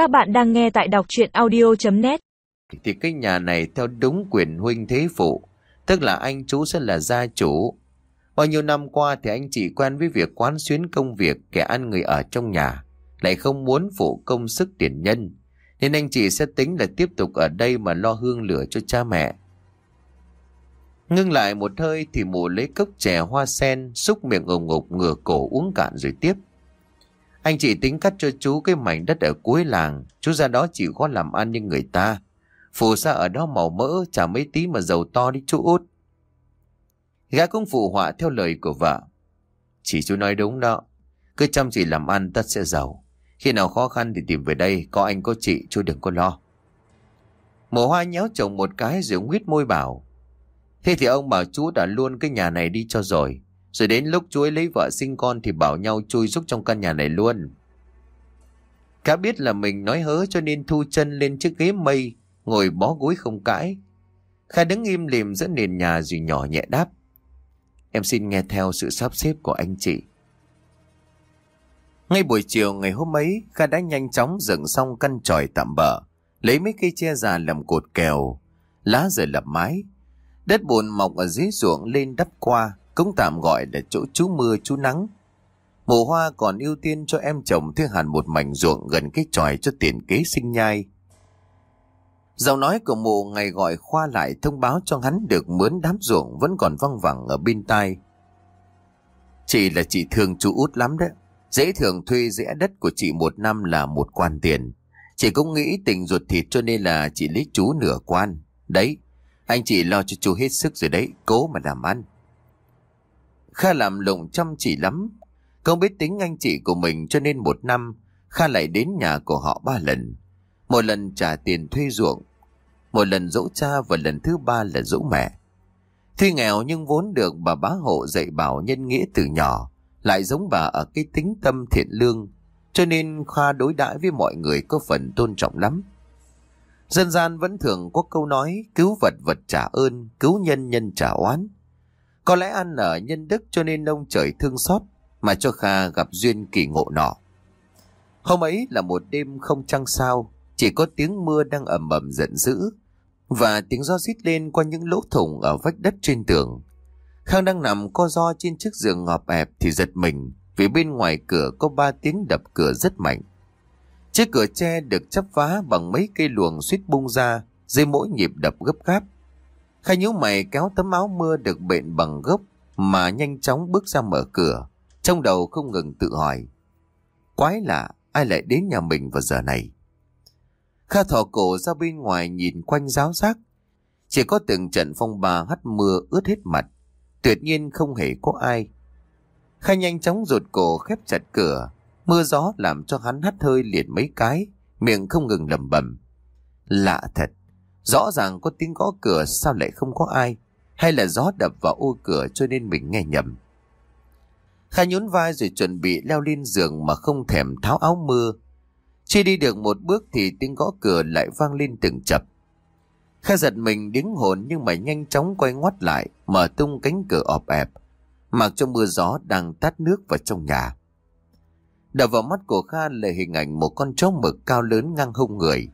Các bạn đang nghe tại đọc chuyện audio.net Thì cái nhà này theo đúng quyền huynh thế phụ, tức là anh chú sẽ là gia chủ. Bao nhiêu năm qua thì anh chỉ quen với việc quán xuyến công việc kẻ ăn người ở trong nhà, lại không muốn phụ công sức tiền nhân. Nên anh chị sẽ tính là tiếp tục ở đây mà lo hương lửa cho cha mẹ. Ngưng lại một hơi thì mụ lấy cốc chè hoa sen, xúc miệng ủng ngục ngửa cổ uống cạn rồi tiếp. Anh chị tính cắt cho chú cái mảnh đất ở cuối làng, chú ra đó chỉ có làm ăn như người ta. Phù sa ở đó màu mỡ, chả mấy tí mà giàu to đi chú út. Gã cũng phụ họa theo lời của vợ. Chỉ chú nói đúng đó, cứ chăm chỉ làm ăn tất sẽ giàu. Khi nào khó khăn thì tìm về đây, có anh có chị, chú đừng có lo. Mộ hoa nhéo chồng một cái rồi nguyết môi bảo. Thế thì ông bảo chú đã luôn cái nhà này đi cho rồi. Rồi đến lúc chú ấy lấy vợ sinh con thì bảo nhau chui giúp trong căn nhà này luôn. Cá biết là mình nói hớ cho nên thu chân lên chiếc ghế mây, ngồi bó gối không cãi. Kha đứng im lìm giữa nền nhà rồi nhỏ nhẹ đáp. Em xin nghe theo sự sắp xếp của anh chị. Ngay buổi chiều ngày hôm ấy, Kha đã nhanh chóng dựng xong căn tròi tạm bỡ, lấy mấy cây che già làm cột kèo, lá rời lập mái. Đất bùn mọc ở dưới ruộng lên đắp qua, cũng tạm gọi là chỗ chú mưa chú nắng. Mùa hoa còn ưu tiên cho em chồng thuê hẳn một mảnh ruộng gần cái tròi cho tiền kế sinh nhai. Giọng nói của mụ ngày gọi khoa lại thông báo cho hắn được mướn đám ruộng vẫn còn văng vẳng ở bên tai. Chị là chị thương chú út lắm đấy. Dễ thường thuê rẽ đất của chị một năm là một quan tiền. Chị cũng nghĩ tình ruột thịt cho nên là chị lấy chú nửa quan. Đấy, anh chị lo cho chú hết sức rồi đấy, cố mà làm ăn. Kha làm lụng chăm chỉ lắm. Không biết tính anh chị của mình cho nên một năm, Kha lại đến nhà của họ ba lần. Một lần trả tiền thuê ruộng, một lần dỗ cha và lần thứ ba là dỗ mẹ. Tuy nghèo nhưng vốn được bà bá hộ dạy bảo nhân nghĩa từ nhỏ, lại giống bà ở cái tính tâm thiện lương, cho nên Kha đối đãi với mọi người có phần tôn trọng lắm. Dân gian vẫn thường có câu nói cứu vật vật trả ơn, cứu nhân nhân trả oán. Có lẽ ăn ở nhân đức cho nên ông trời thương xót mà cho Kha gặp duyên kỳ ngộ nọ. Hôm ấy là một đêm không trăng sao, chỉ có tiếng mưa đang ầm ầm giận dữ và tiếng gió rít lên qua những lỗ thủng ở vách đất trên tường. Khang đang nằm co ro trên chiếc giường ngọp ẹp thì giật mình vì bên ngoài cửa có ba tiếng đập cửa rất mạnh. Chiếc cửa tre được chắp vá bằng mấy cây luồng suýt bung ra dưới mỗi nhịp đập gấp gáp. Khai nhíu mày kéo tấm áo mưa được bện bằng gốc mà nhanh chóng bước ra mở cửa. Trong đầu không ngừng tự hỏi. Quái lạ, ai lại đến nhà mình vào giờ này? Kha thỏ cổ ra bên ngoài nhìn quanh giáo giác. Chỉ có từng trận phong ba hắt mưa ướt hết mặt. Tuyệt nhiên không hề có ai. Kha nhanh chóng rụt cổ khép chặt cửa. Mưa gió làm cho hắn hắt hơi liền mấy cái, miệng không ngừng lầm bẩm. Lạ thật, rõ ràng có tiếng gõ cửa sao lại không có ai? Hay là gió đập vào ô cửa cho nên mình nghe nhầm? Kha nhún vai rồi chuẩn bị leo lên giường mà không thèm tháo áo mưa. Chỉ đi được một bước thì tiếng gõ cửa lại vang lên từng chập. Kha giật mình đứng hồn nhưng mà nhanh chóng quay ngoắt lại, mở tung cánh cửa ọp ẹp, mặc cho mưa gió đang tát nước vào trong nhà. Đập vào mắt của Kha là hình ảnh một con chó mực cao lớn ngang hông người.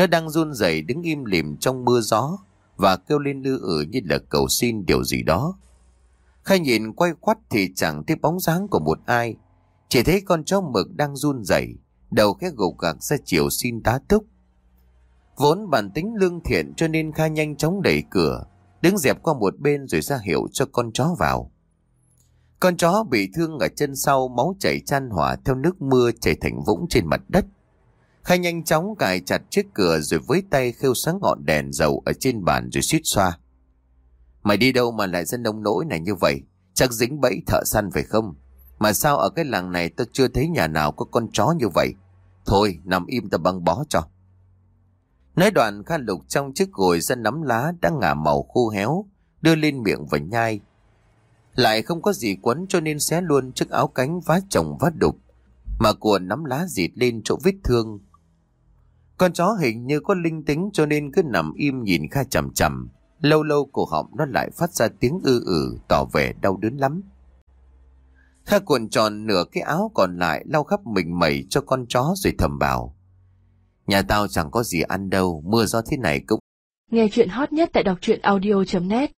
Nó đang run rẩy đứng im lìm trong mưa gió và kêu lên lư ử như là cầu xin điều gì đó. khai nhìn quay quắt thì chẳng thấy bóng dáng của một ai. Chỉ thấy con chó mực đang run rẩy, đầu khẽ gục gạc ra chiều xin tá túc. Vốn bản tính lương thiện cho nên Kha nhanh chóng đẩy cửa, đứng dẹp qua một bên rồi ra hiệu cho con chó vào. Con chó bị thương ở chân sau máu chảy chan hỏa theo nước mưa chảy thành vũng trên mặt đất. Khai nhanh chóng cài chặt chiếc cửa rồi với tay khêu sáng ngọn đèn dầu ở trên bàn rồi suýt xoa. Mày đi đâu mà lại dân nông nỗi này như vậy? Chắc dính bẫy thợ săn phải không? Mà sao ở cái làng này tôi chưa thấy nhà nào có con chó như vậy? Thôi, nằm im tao băng bó cho. Nói đoạn Kha lục trong chiếc gồi dân nắm lá đã ngả màu khô héo, đưa lên miệng và nhai. Lại không có gì quấn cho nên xé luôn chiếc áo cánh vá chồng vá đục, mà cuộn nắm lá dịt lên chỗ vết thương. Con chó hình như có linh tính cho nên cứ nằm im nhìn Kha chầm chầm. Lâu lâu cổ họng nó lại phát ra tiếng ư ử tỏ vẻ đau đớn lắm. Kha cuộn tròn nửa cái áo còn lại lau khắp mình mẩy cho con chó rồi thầm bảo. Nhà tao chẳng có gì ăn đâu, mưa gió thế này cũng Nghe chuyện hot nhất tại đọc truyện audio.net